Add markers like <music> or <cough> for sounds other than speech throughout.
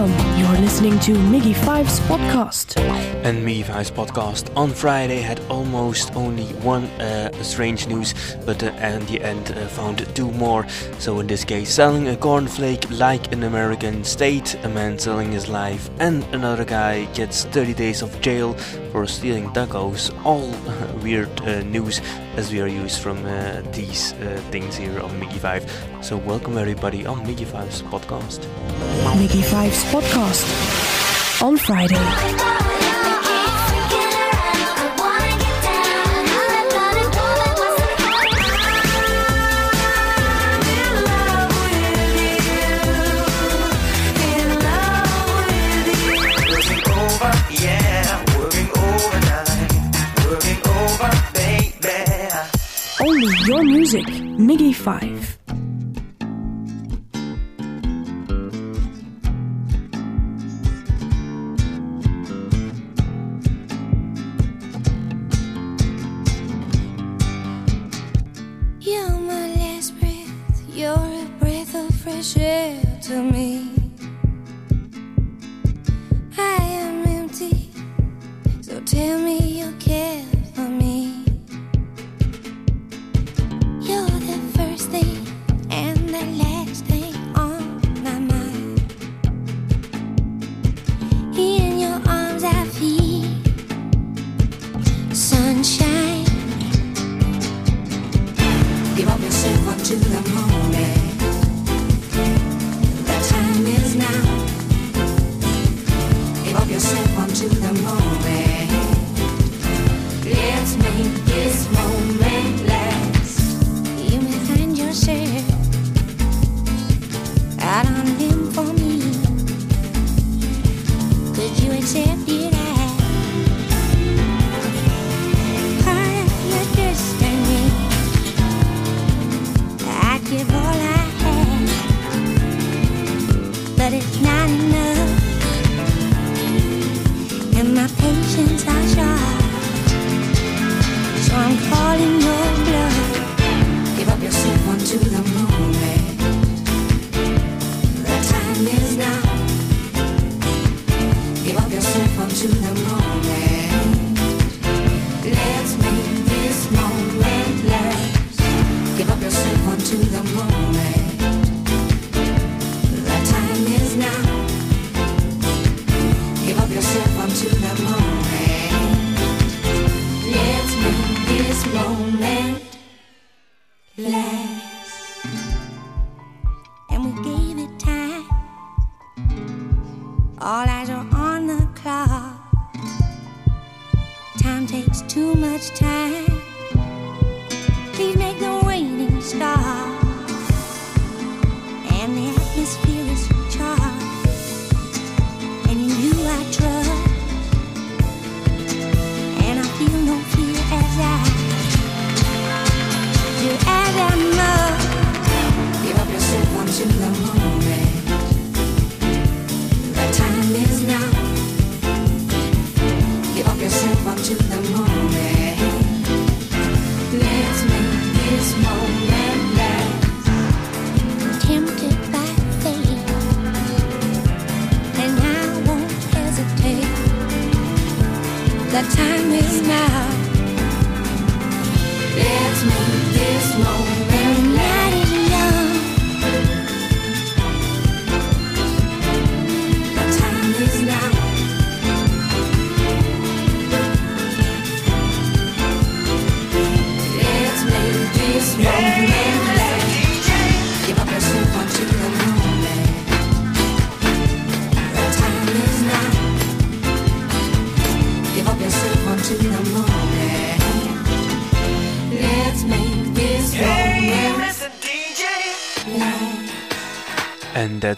welcome. You're listening to Miggy Five's podcast. And Miggy Five's podcast on Friday had almost only one uh, strange news, but uh, in the end uh, found two more. So in this case, selling a cornflake like an American state, a man selling his life, and another guy gets 30 days of jail for stealing tacos. All <laughs> weird uh, news as we are used from uh, these uh, things here on Miggy Five. So welcome everybody on Miggy Five's podcast. Miggy Five's podcast on Friday. Your music, Miggy Five. You're my last breath. You're a breath of fresh air to me.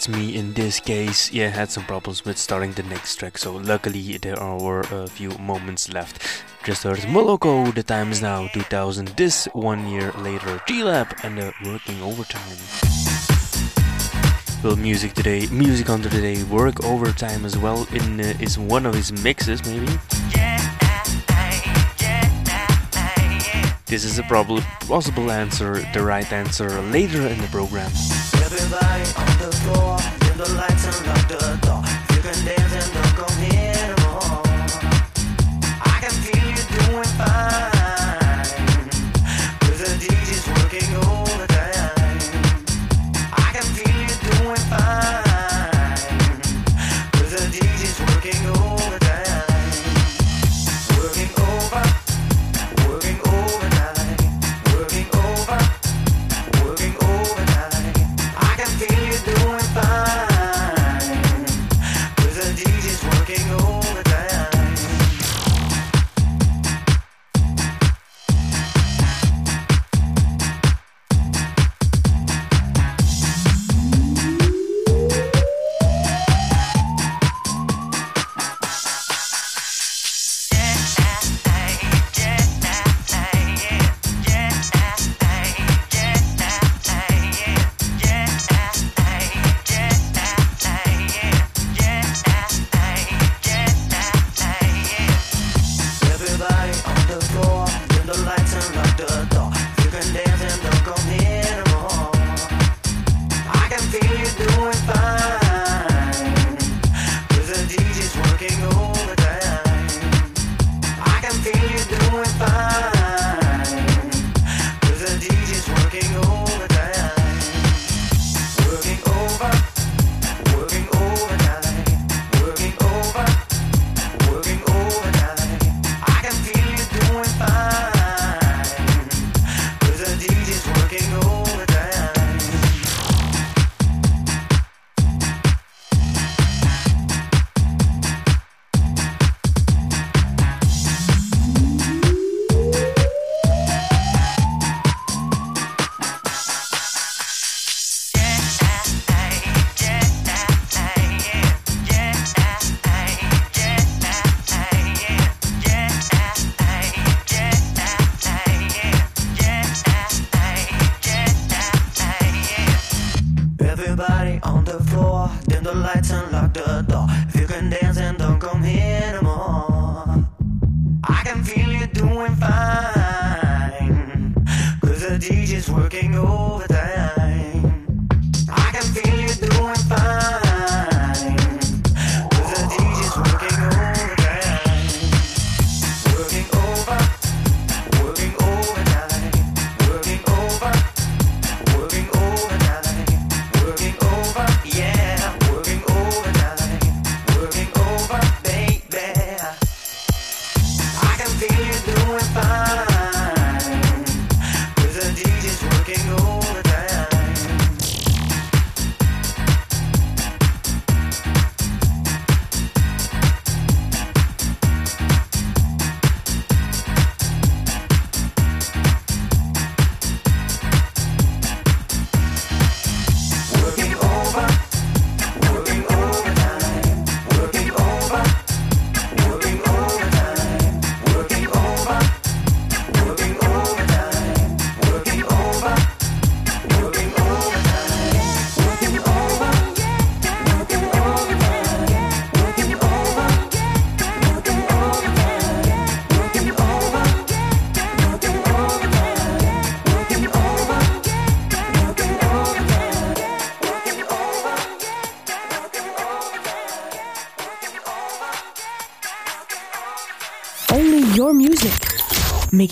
That's me in this case. Yeah, had some problems with starting the next track, so luckily there are were a few moments left. Just heard Moloko, the time is now 2000, this one year later. G-Lab and the working overtime. Well, music today, music under the day, work overtime as well in uh, is one of his mixes maybe. This is a probably possible answer, the right answer later in the program. The floor, the lights and lock the door.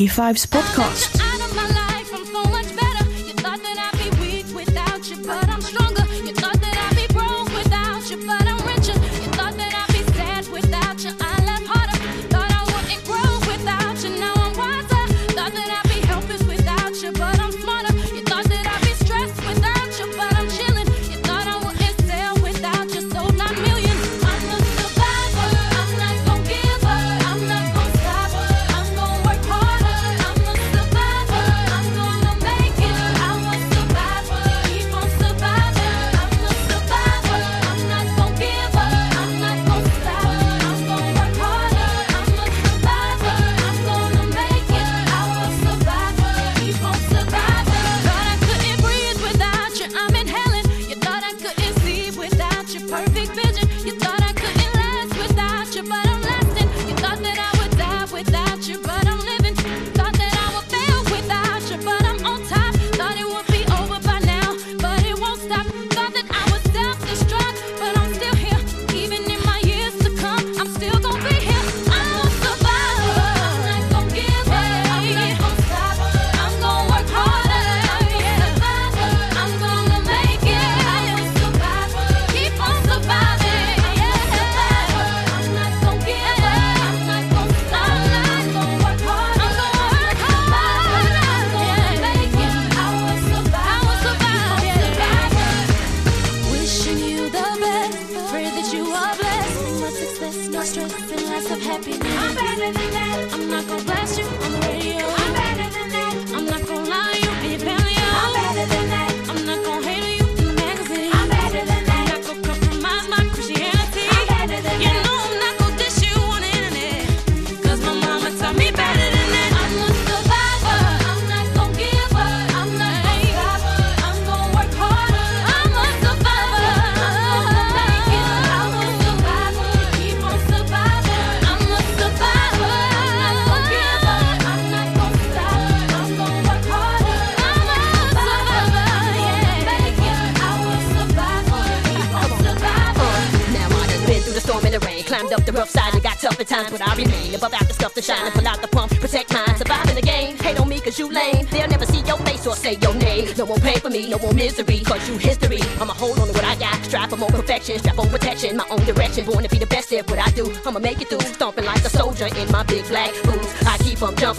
Mickey Five's podcast.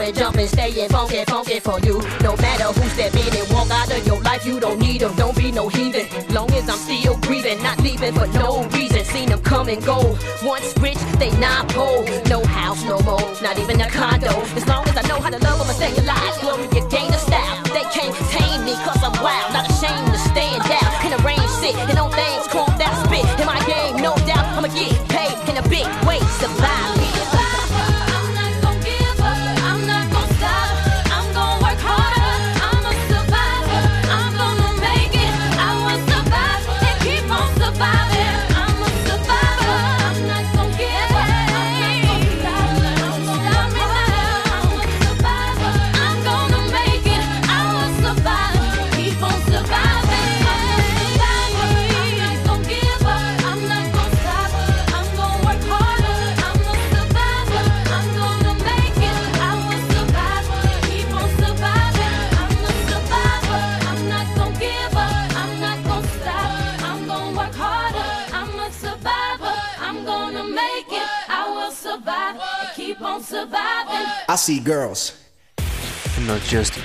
Jumping, jumping, staying funky, funky for you. No matter who step in and walk out of your life, you don't need them, don't be no heathen. Long as I'm still breathing, not leaving for no reason. Seen them come and go. Once rich, they not poor. No house no more, not even a condo. As long as I know how to love, I'ma stay alive. Glory,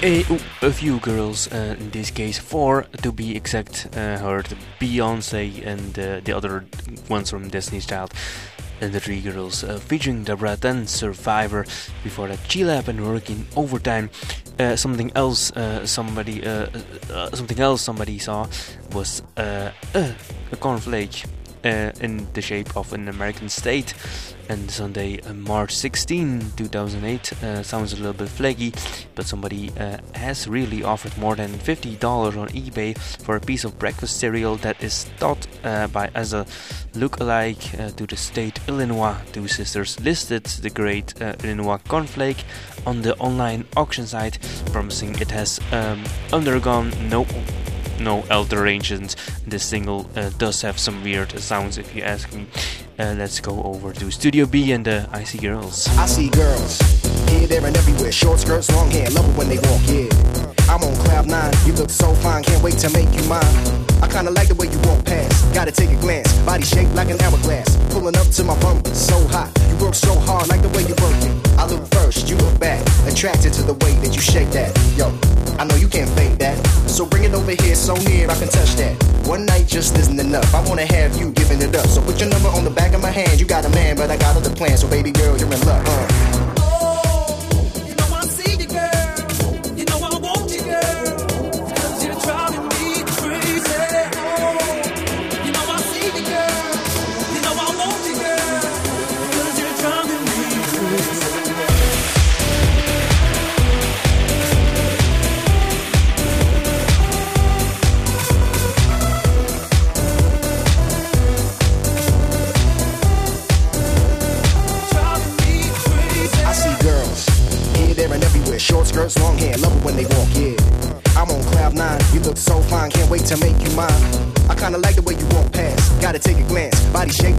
a, a few girls, uh, in this case four to be exact, uh, heard Beyonce and uh, the other ones from Destiny's Child. And the three girls uh, featuring Deborah, then Survivor. Before that, G-Lab and working overtime. Uh, something else, uh, somebody, something else somebody saw was a cornflake uh, in the shape of an American state. And Sunday, uh, March 16, 2008, uh, sounds a little bit flaky, but somebody uh, has really offered more than $50 on eBay for a piece of breakfast cereal that is thought uh, by as a look-alike to the state Illinois. Two sisters listed the great Illinois cornflake on the online auction site, promising it has um, undergone no no alterations. This single uh, does have some weird sounds, if you ask me. Uh, let's go over to Studio B and the I See Girls. I see girls here, there, and everywhere. Short skirts, long hair, love it when they walk. Yeah, I'm on cloud nine. You look so fine, can't wait to make you mine. I kinda like the way you walk past. Gotta take a glance, body shaped like an hourglass. Pulling up to my bumper, so hot. You work so hard, like the way you work it. I look first, you look back. Attracted to the way that you shake that. Yo, So bring it over here, so near I can touch that. One night just isn't enough. I wanna have you giving it up. So put your number on the back of my hand. You got a man, but I got other plans. So baby girl, you're in luck. Uh.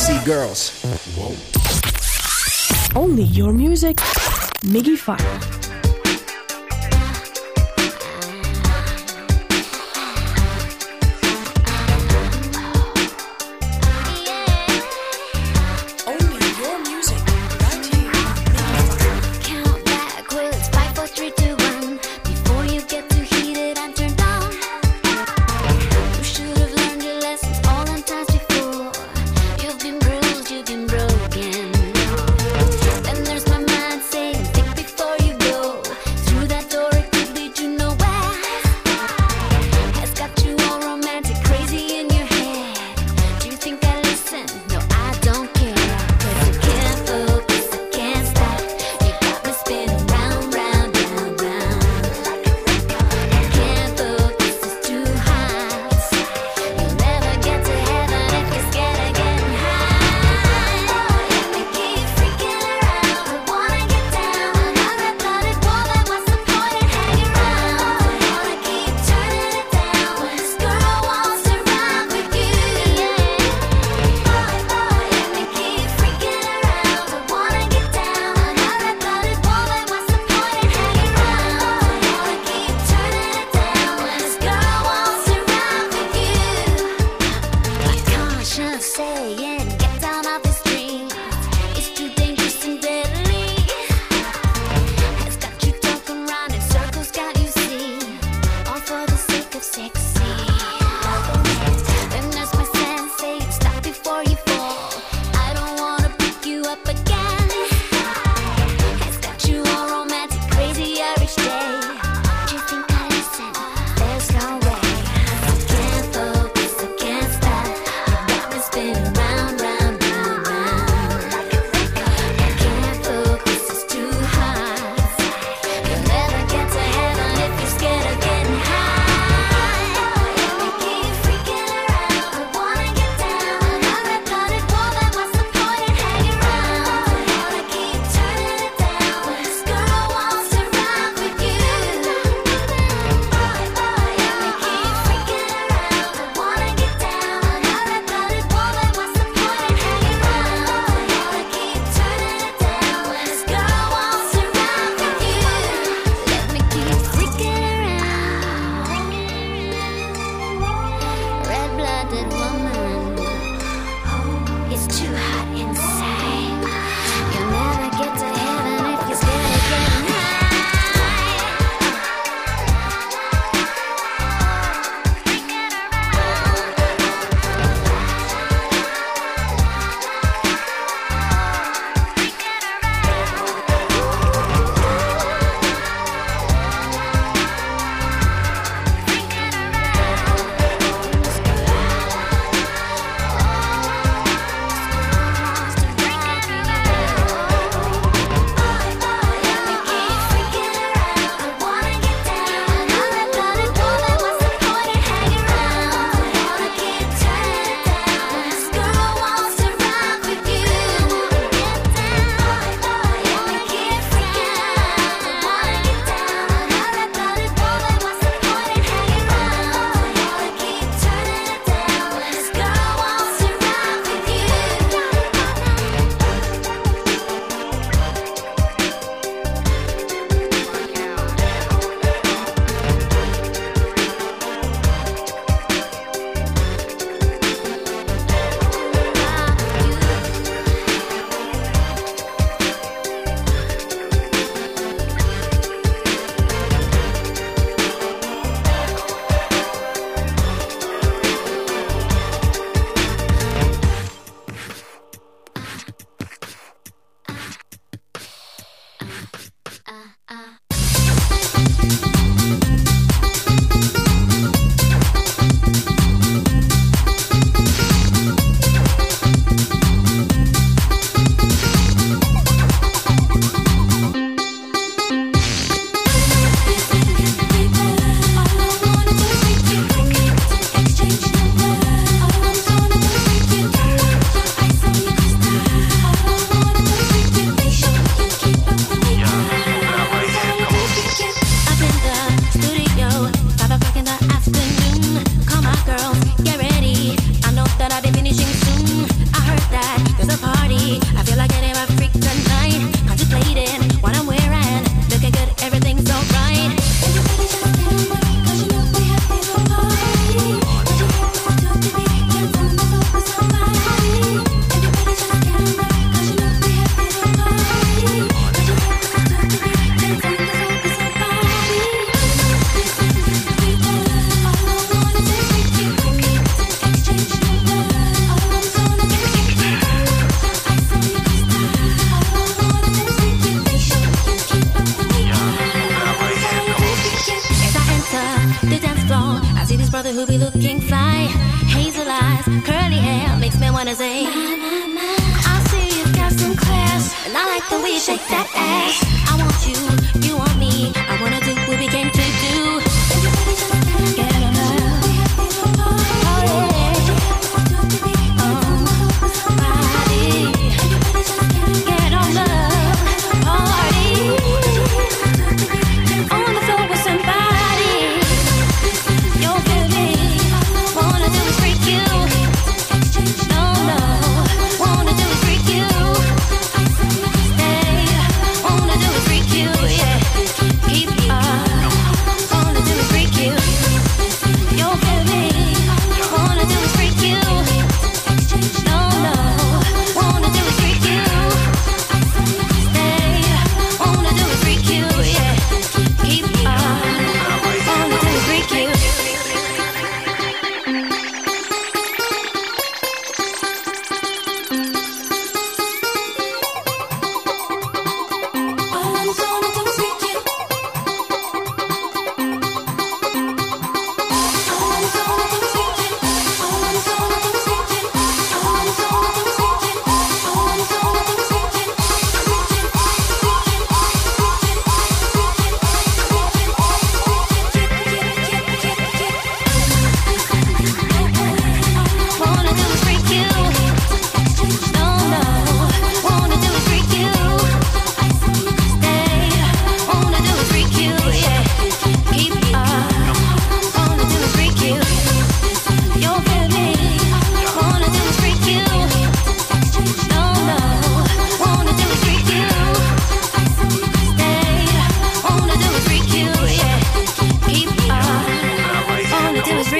See girls. Only your music. Miggy 5. the dance floor. I see this brother who be looking fly. Hazel eyes, curly hair, makes me wanna say, my, my, my. I see you've got some class, and I like the way you shake that ass. I want you.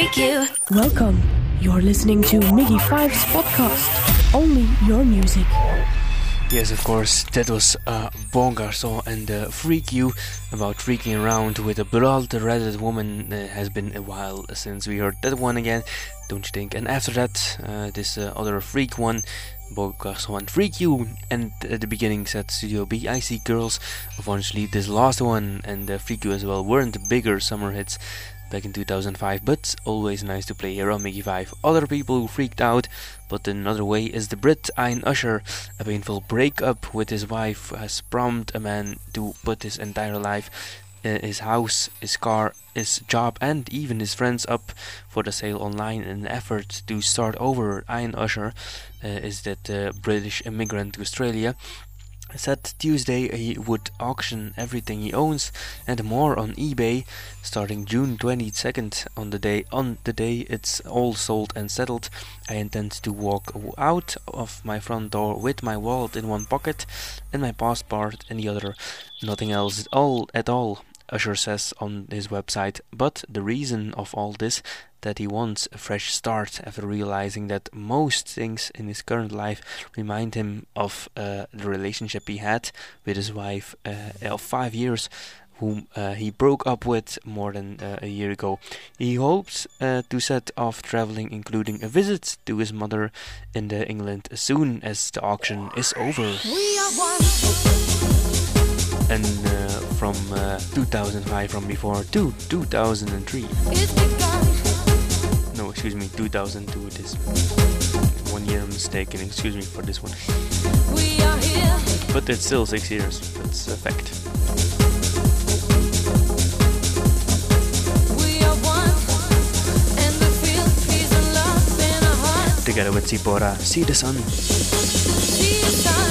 Freak you. Welcome. You're listening to Miggy Five's podcast. Only your music. Yes, of course, that was uh, Bon Garçon and uh, Freak You about freaking around with a blood redheaded woman. Uh, has been a while since we heard that one again, don't you think? And after that, uh, this uh, other Freak one, Bon Garçon and Freak You. And at the beginning said Studio B, I See Girls. Unfortunately, this last one and uh, Freak You as well weren't bigger summer hits back in 2005, but always nice to play here on Mickey 5. Other people who freaked out, but another way, is the Brit Ian Usher. A painful breakup with his wife has prompted a man to put his entire life, uh, his house, his car, his job, and even his friends up for the sale online in an effort to start over. Ian Usher uh, is that uh, British immigrant to Australia said Tuesday he would auction everything he owns and more on eBay starting June 22nd on the day on the day it's all sold and settled. I intend to walk out of my front door with my wallet in one pocket and my passport in the other. Nothing else at all at all Usher says on his website but the reason of all this that he wants a fresh start after realizing that most things in his current life remind him of uh, the relationship he had with his wife uh, of five years, whom uh, he broke up with more than uh, a year ago. He hopes uh, to set off traveling, including a visit to his mother in England as soon as the auction is over. We are one. And uh, from uh, 2005, from before, to 2003. No, excuse me, 2002 it is. One year mistaken, excuse me for this one. We are here. But it's still six years, that's a fact. We are one. And we feel peace and love in our hearts. Together with Zipporah, See the Sun. See the sun.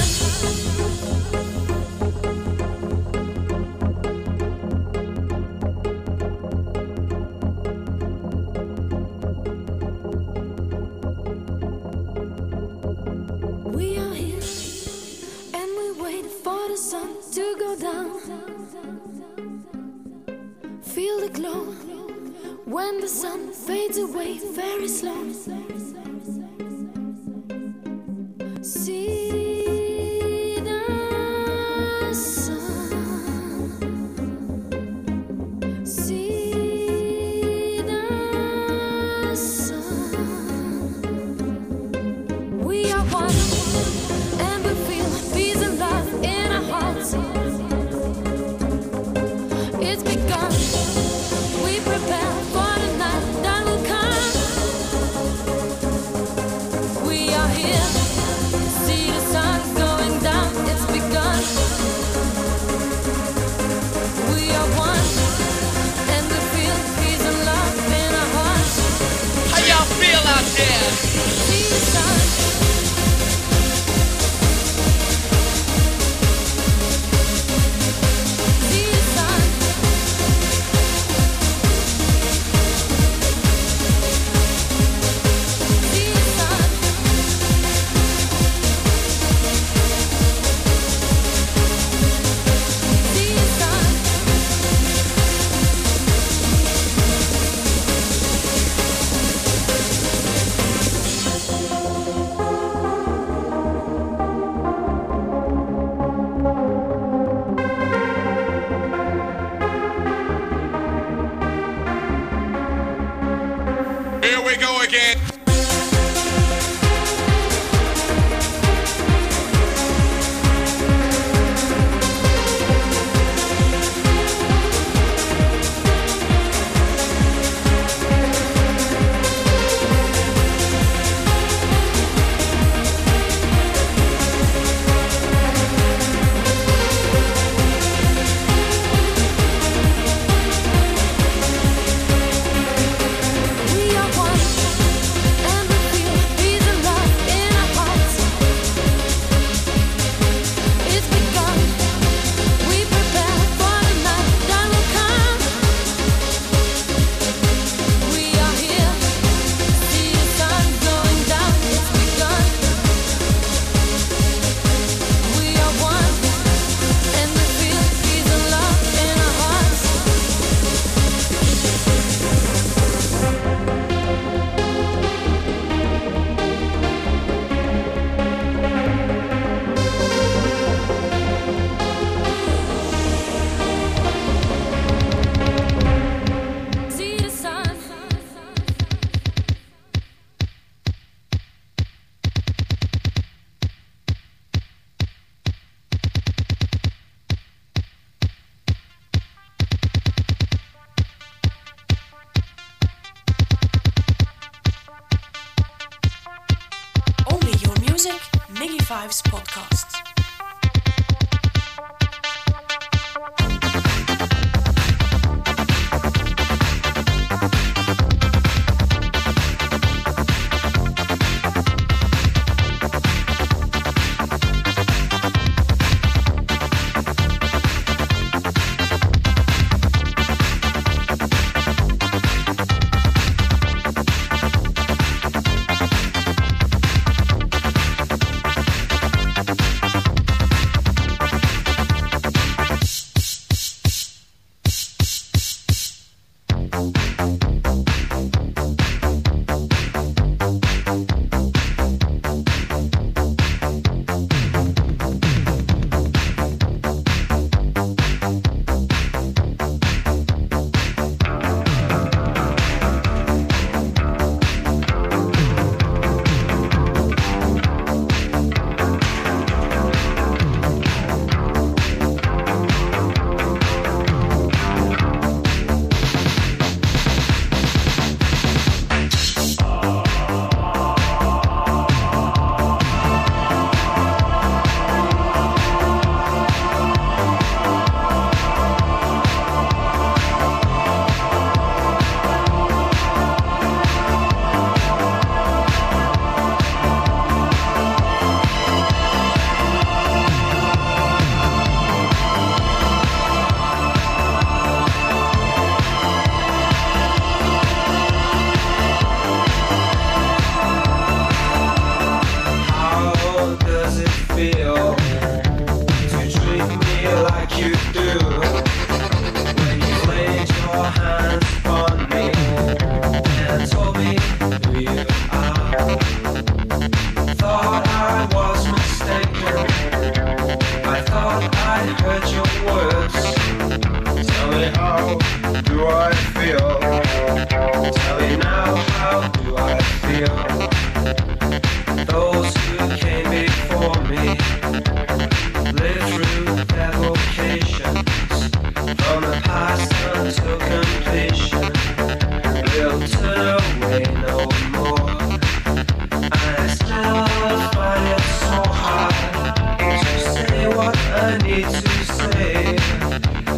Need to say.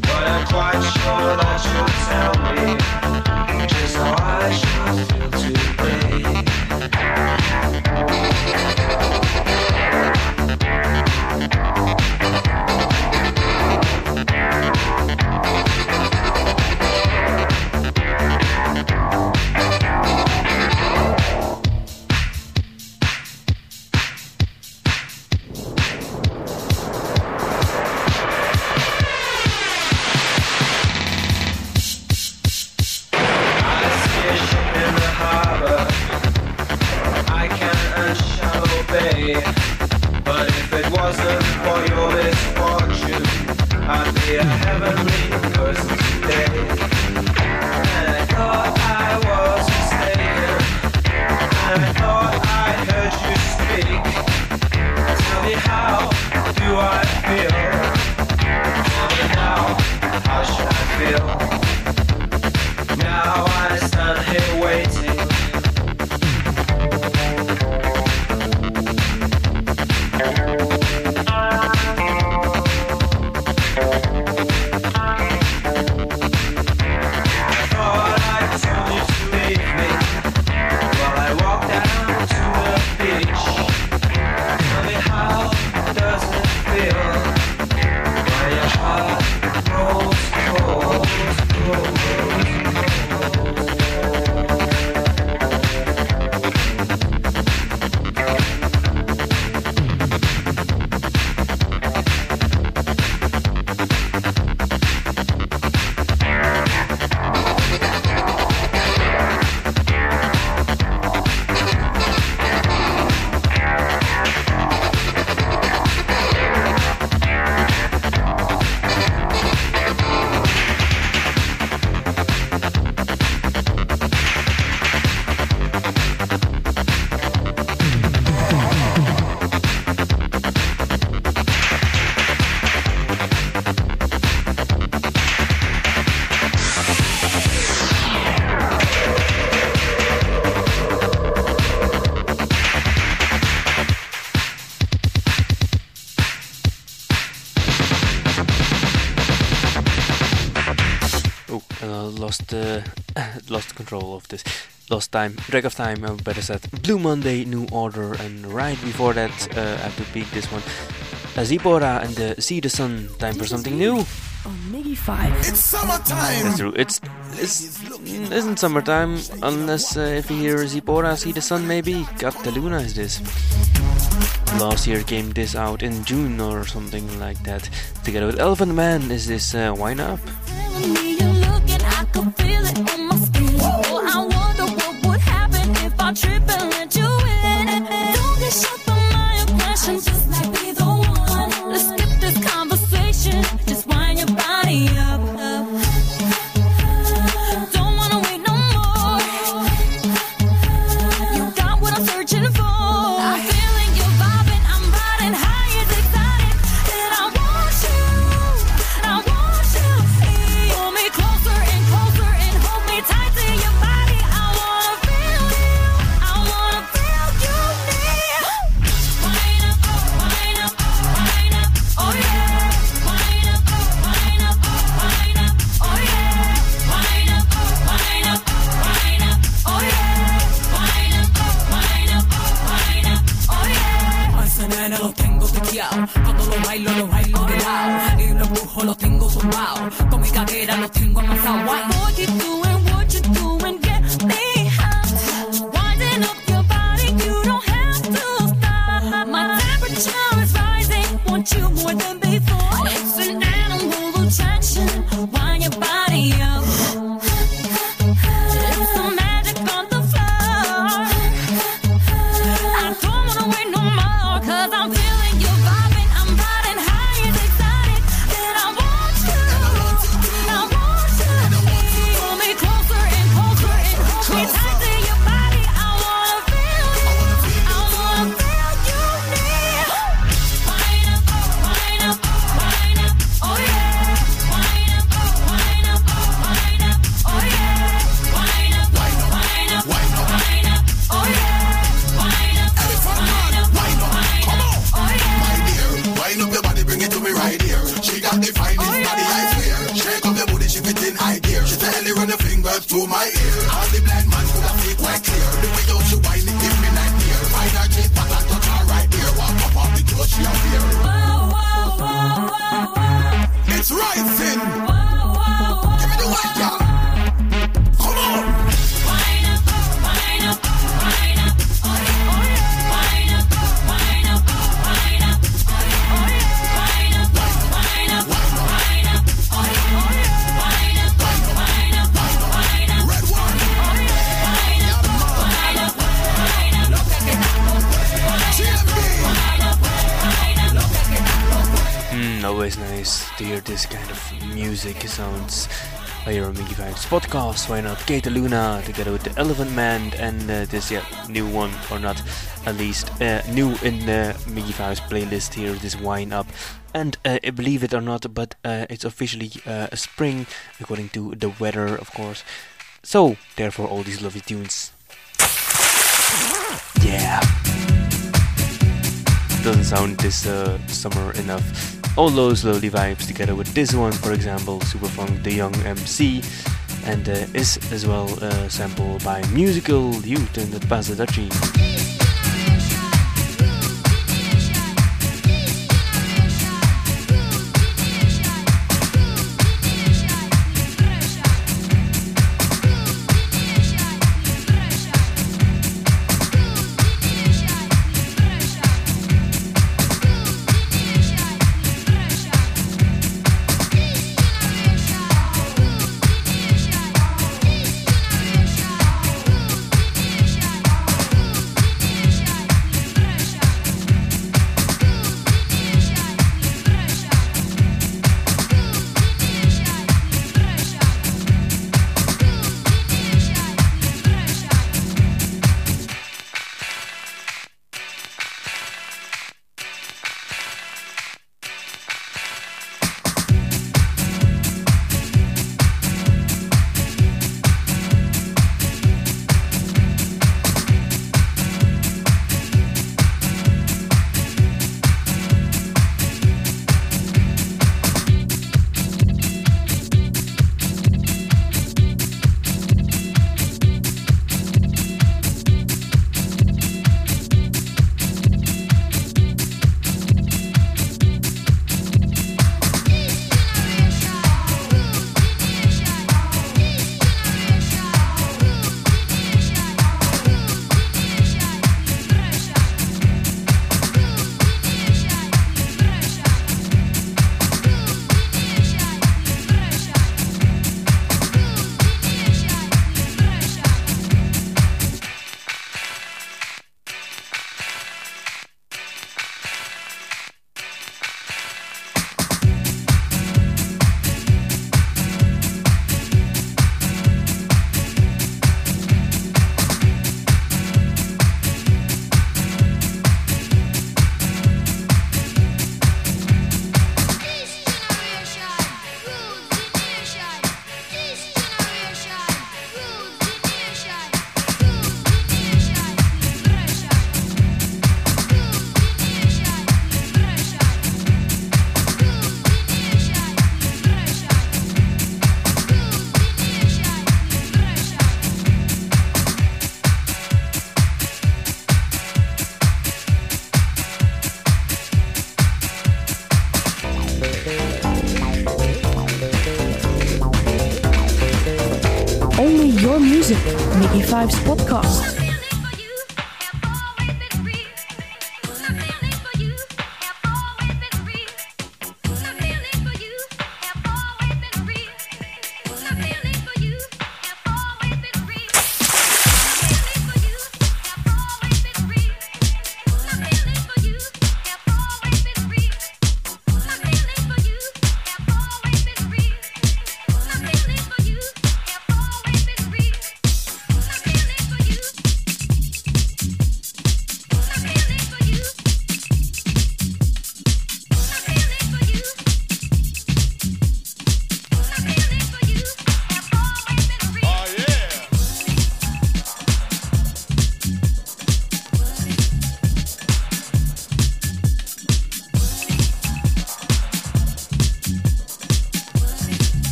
But I'm quite sure that you'll uh, lost control of this lost time, Drag of time, I'm better said. Blue Monday, New Order, and right before that, uh, I have to pick this one. Zipora and uh, See the Sun, time for something new. 5. It's summertime! That's true, it's, it's isn't summertime, unless uh, if you hear Zipora, See the Sun maybe, Kat DeLuna is this. Last year came this out in June or something like that. Together with Elephant Man is this uh, Wine Up. língua, mas a what? Vibes podcast. Why not Kat DeLuna together with the Elephant Man and uh, this yeah, new one or not, at least uh, new in the uh, Miggy Vibes playlist here. This wine up, and uh, believe it or not, but uh, it's officially uh, spring according to the weather, of course. So therefore, all these lovely tunes. Yeah, doesn't sound this summer enough all those lovely vibes together with this one, for example, Superfunk The Young MC, and uh, is as well uh, sampled by Musical Youth and the Pass the Dutchie.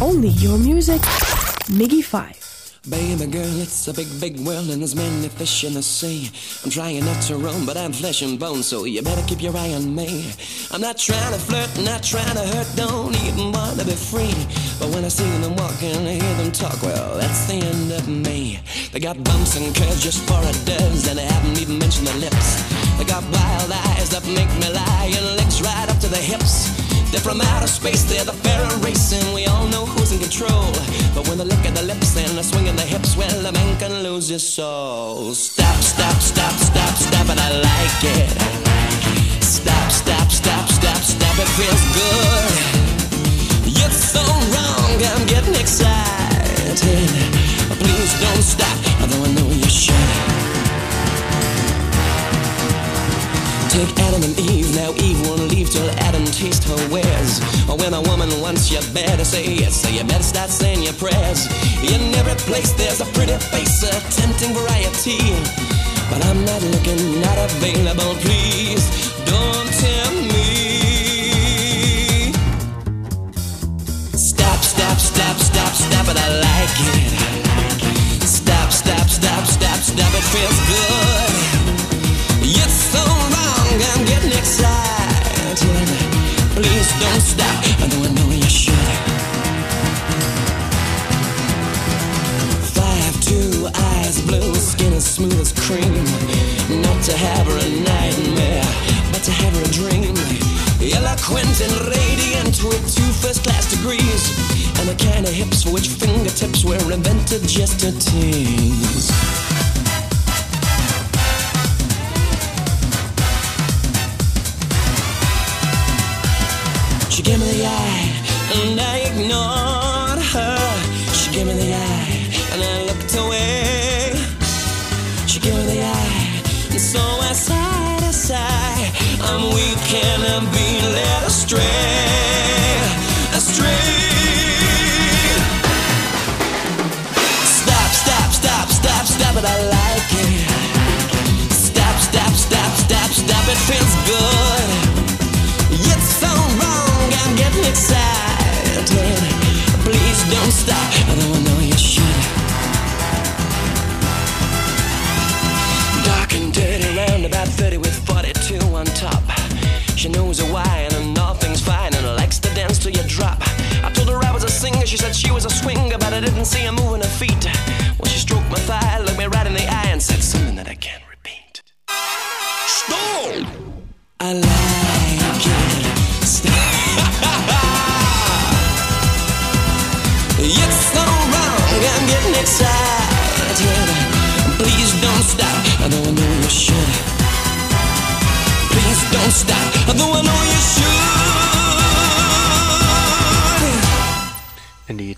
Only your music. Miggy Five. Baby girl, it's a big, big world and there's many fish in the sea. I'm trying not to roam, but I'm flesh and bone, so you better keep your eye on me. I'm not trying to flirt, not trying to hurt, don't even want to be free. But when I see them walk and I hear them talk, well, that's the end of me. They got bumps and curves just for a does, and they haven't even mentioned their lips. They got wild eyes that make me lie and legs right up to the hips. They're from outer space, they're the pharaoh race, and we all know who's in control. But when they look at the lips and they're swinging the hips, well, the man can lose his soul. Stop, stop, stop, stop, stop, and I like it. Stop, stop, stop, stop, stop, it feels good. You're so wrong, I'm getting excited. Please don't stop, although I know you should. Take Adam and Eve, now Eve won't leave till Adam taste her wares. When a woman wants you better say yes, so you better start saying your prayers. In every place there's a pretty face, a tempting variety. But I'm not looking, not available, please don't tempt me. Stop, stop, stop, stop, stop it, I like it. Stop, stop, stop, stop, stop, it feels good. Please don't stop, although I know you should. Five, two eyes, blue skin as smooth as cream. Not to have her a nightmare, but to have her a dream. Eloquent and radiant with two first class degrees. And the kind of hips for which fingertips were invented just to tease. She gave me the eye, and I ignored her. She gave me the eye, and I looked away. She gave me the eye, and so I sighed a sigh. I'm weak and I'm being led astray, astray. Stop, stop, stop, stop, stop it, I like it. Stop, stop, stop, stop, stop, it feels Please don't stop, although I know you should. Dark and dirty, round about 30 with 42 on top. She knows why and nothing's fine and likes to dance till you drop. I told her I was a singer, she said she was a swinger, but I didn't see her moving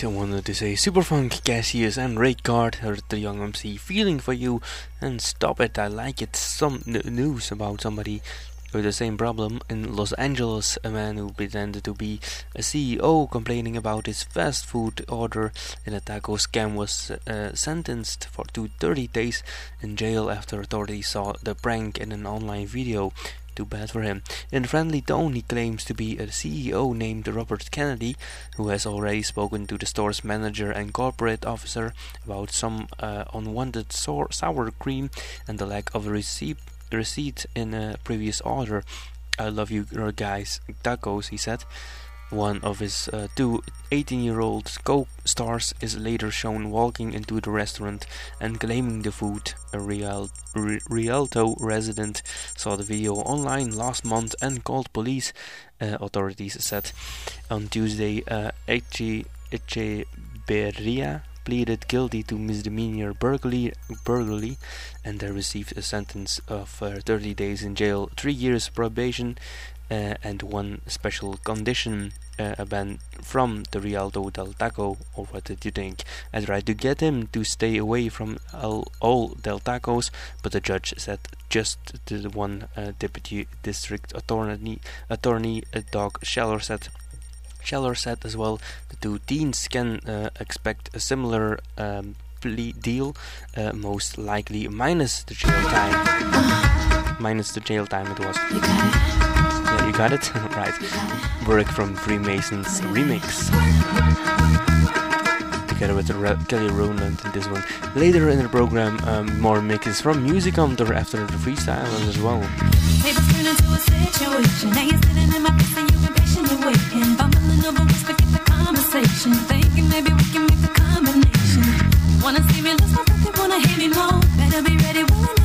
I wanted to say Superfunk, Cassius, and Rick Guard heard the young MC feeling for you and stop it. I like it. Some news about somebody with the same problem in Los Angeles. A man who pretended to be a CEO complaining about his fast food order in a taco scam was uh, sentenced for to 30 days in jail after authorities saw the prank in an online video. Too bad for him. In a friendly tone, he claims to be a CEO named Robert Kennedy, who has already spoken to the store's manager and corporate officer about some uh, unwanted sour, sour cream and the lack of a receipt receipt in a previous order. I love you guys, tacos, he said. One of his uh, two 18 year old co stars is later shown walking into the restaurant and claiming the food. A Real, Re- Rialto resident saw the video online last month and called police, uh, authorities said. On Tuesday, uh, Eche, Echeberria pleaded guilty to misdemeanor burglary, burglary and uh, received a sentence of uh, 30 days in jail, 3 years probation, uh, and one special condition uh, a ban from the Rialto del Taco. Or what did you think? I tried to get him to stay away from all, all del Tacos, but the judge said just the one uh, deputy district attorney, attorney uh, Doug Scheller said. Scheller said as well the two teens can uh, expect a similar um, plea deal, uh, most likely minus the jail time. minus the jail time it was. You got it. <laughs> Right. Work from Freemasons remix. Together with Kelly Rowland in this one. Later in the program, um, more mixes from Music on Hunter after the freestyle as well. The. Wanna see me lose you wanna hear me moan. Better be ready when we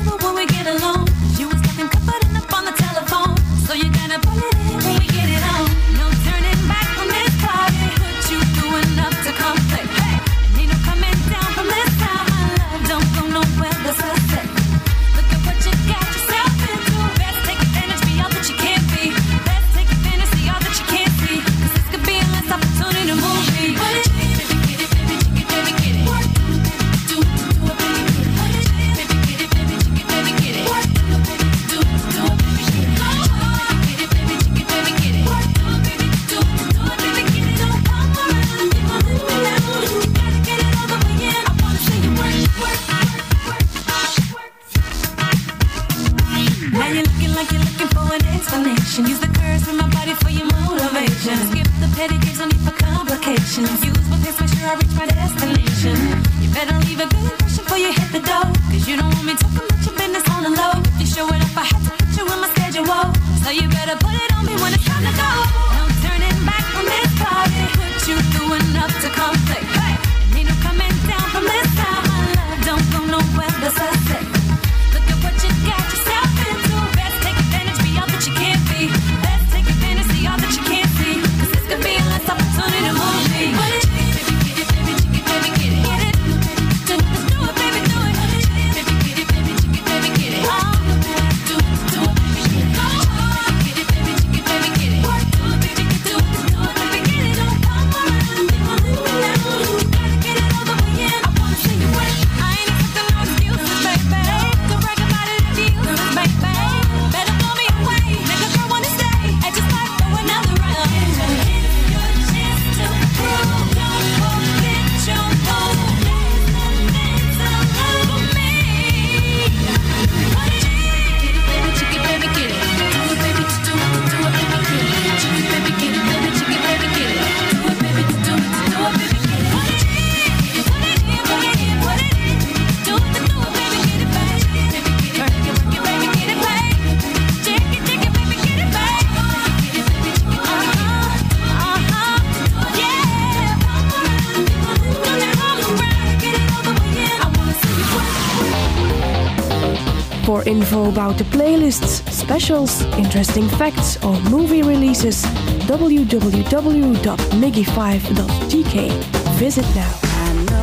For info about the playlists, specials, interesting facts, or movie releases, www.miggy5.tk. Visit now.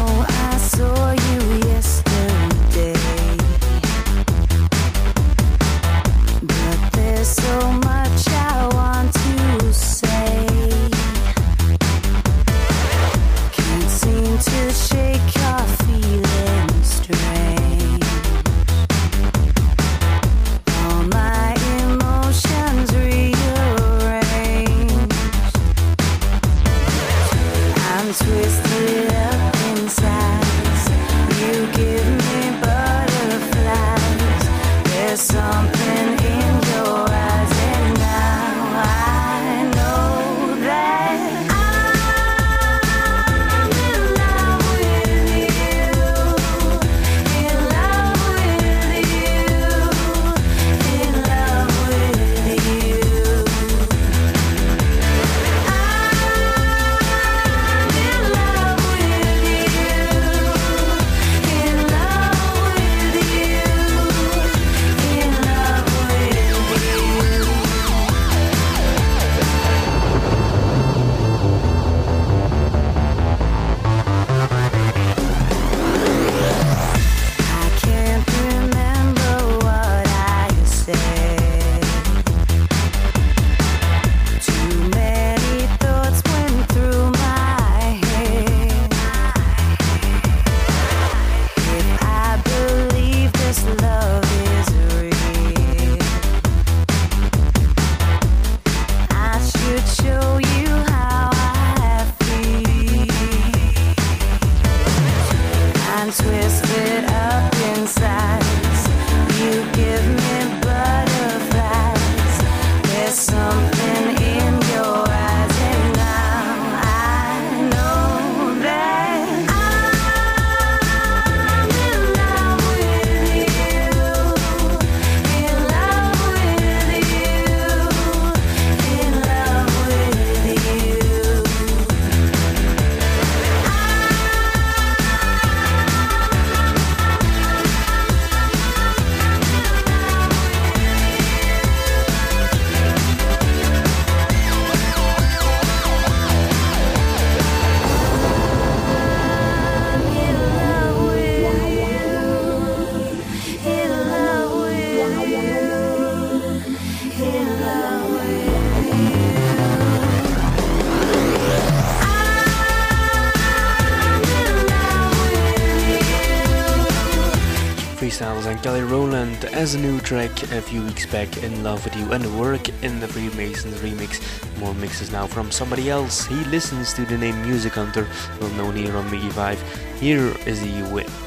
As a new track a few weeks back in Love With You and work in the Freemasons remix. More mixes now from somebody else. He listens to the name Music Hunter, well known here on Miggy 5. Here is he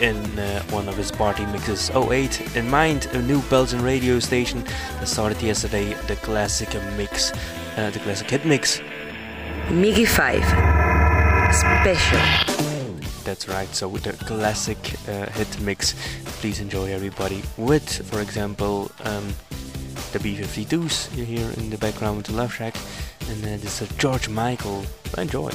in uh, one of his party mixes. 08 in mind, a new Belgian radio station that started yesterday, the classic mix, uh, the classic hit mix. Miggy 5 Special. That's right, so with the classic uh, hit mix, please enjoy everybody with, for example, um, the B-52s you hear in the background with the Love Shack, and uh, this is George Michael. Enjoy.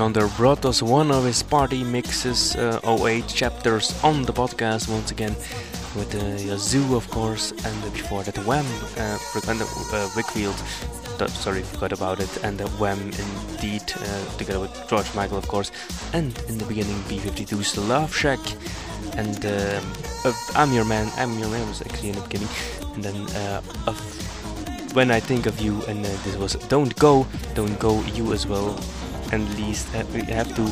On the Brothos, one of his party mixes, uh, 08 chapters on the podcast once again with uh, Yazoo, of course, and before that Wham, uh, and uh, Wickfield. Sorry, forgot about it. And the Wham, indeed, uh, together with George Michael, of course. And in the beginning, B52's Love Shack. And um, uh, I'm Your Man, I'm Your Man was actually in the beginning. And then uh, when I think of you, and uh, this was Don't Go, Don't Go, you as well. And least uh, we have to,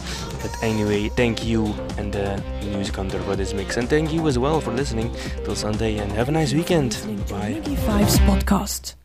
but anyway, thank you and the music under for this mix, and thank you as well for listening till Sunday, and have a nice weekend. Bye. Podcast.